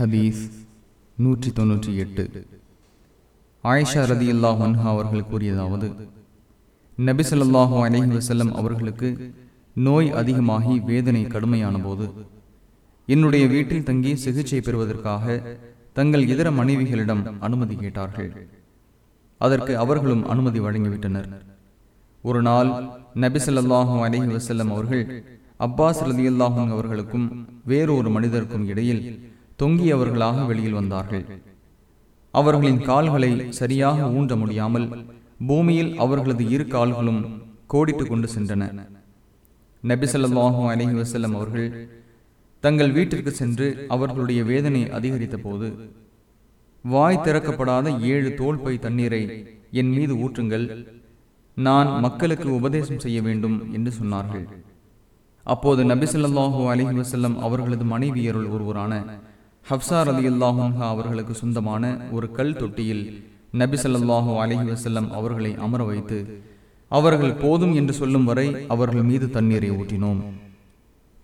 ஹதீஸ் நூற்றி தொன்னூற்றி எட்டு ஆயிஷா ரதி அல்லாஹ் அவர்கள் கூறியதாவது நபி ஸல்லல்லாஹு அலைஹி அவர்களுக்கு நோய் அதிகமாகி வேதனை கடுமையான போது என்னுடைய வீட்டில் தங்கி சிகிச்சை பெறுவதற்காக தங்கள் இதர மனைவிகளிடம் அனுமதி கேட்டார்கள். அதற்கு அவர்களும் அனுமதி வழங்கிவிட்டனர். ஒரு நாள் நபி ஸல்லல்லாஹு வசல்லம் அவர்கள் அப்பாஸ் ரலியல்லாஹு அவர்களுக்கும் வேறொரு மனிதருக்கும் இடையில் தொங்கியவர்களாக வெளியில் வந்தார்கள். அவர்களின் கால்களை சரியாக ஊன்ற முடியாமல் பூமியில் அவர்களது இரு கால்களும் கோடிட்டுக் கொண்டு சென்றன. நபி அலஹி வசல்லம் அவர்கள் தங்கள் வீட்டிற்கு சென்று அவர்களுடைய வேதனை அதிகரித்த போது வாய் திறக்கப்படாத ஏழு தோல்பை தண்ணீரை என் மீது ஊற்றுங்கள். நான் மக்களுக்கு உபதேசம் செய்ய வேண்டும் என்று சொன்னார்கள். அப்போது நபி ஸல்லல்லாஹு வசல்லம் அவர்களது மனைவியருள் ஒருவரான ஹப்சார் அலி அல்லாஹா அவர்களுக்கு சொந்தமான ஒரு கல் தொட்டியில் நபி ஸல்லல்லாஹு அலைஹி அவர்களை அமர வைத்து அவர்கள் போதும் என்று சொல்லும் வரை அவர்கள் மீது தண்ணீரை ஊற்றினோம்.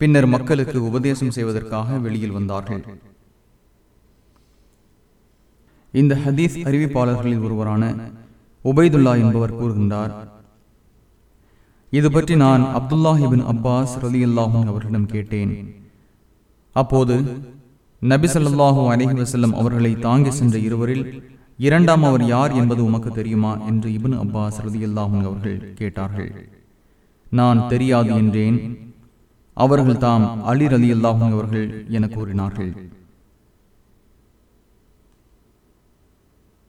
பின்னர் மக்களுக்கு உபதேசம் செய்வதற்காக வெளியில் வந்தார்கள். இந்த ஹதீஸ் அறிவிப்பாளர்களில் ஒருவரான உபைதுல்லா என்பவர் கூறுகின்றார் இது பற்றி நான் அப்துல்லாஹிபின் அப்பாஸ் ரலி அவர்களிடம் கேட்டேன். அப்போது நபி ஸல்லல்லாஹு அலைஹி வஸல்லம் அவர்களை தாங்கி சென்ற இருவரில் இரண்டாம் அவர் யார் என்பது உமக்கு தெரியுமா என்று இப்னு அப்பாஸ் ரலி அல்லாஹும் அவர்கள் கேட்டார்கள். நான் தெரியாது என்றேன். அவர்கள் தாம் அலி ரலி அல்லாஹும் அவர்கள் என கூறினார்கள்.